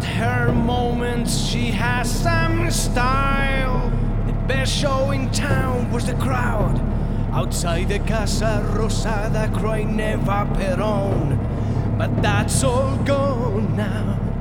her moments, she has some style. The best show in town was the crowd. Outside the Casa Rosada, crying Eva Peron. But that's all gone now.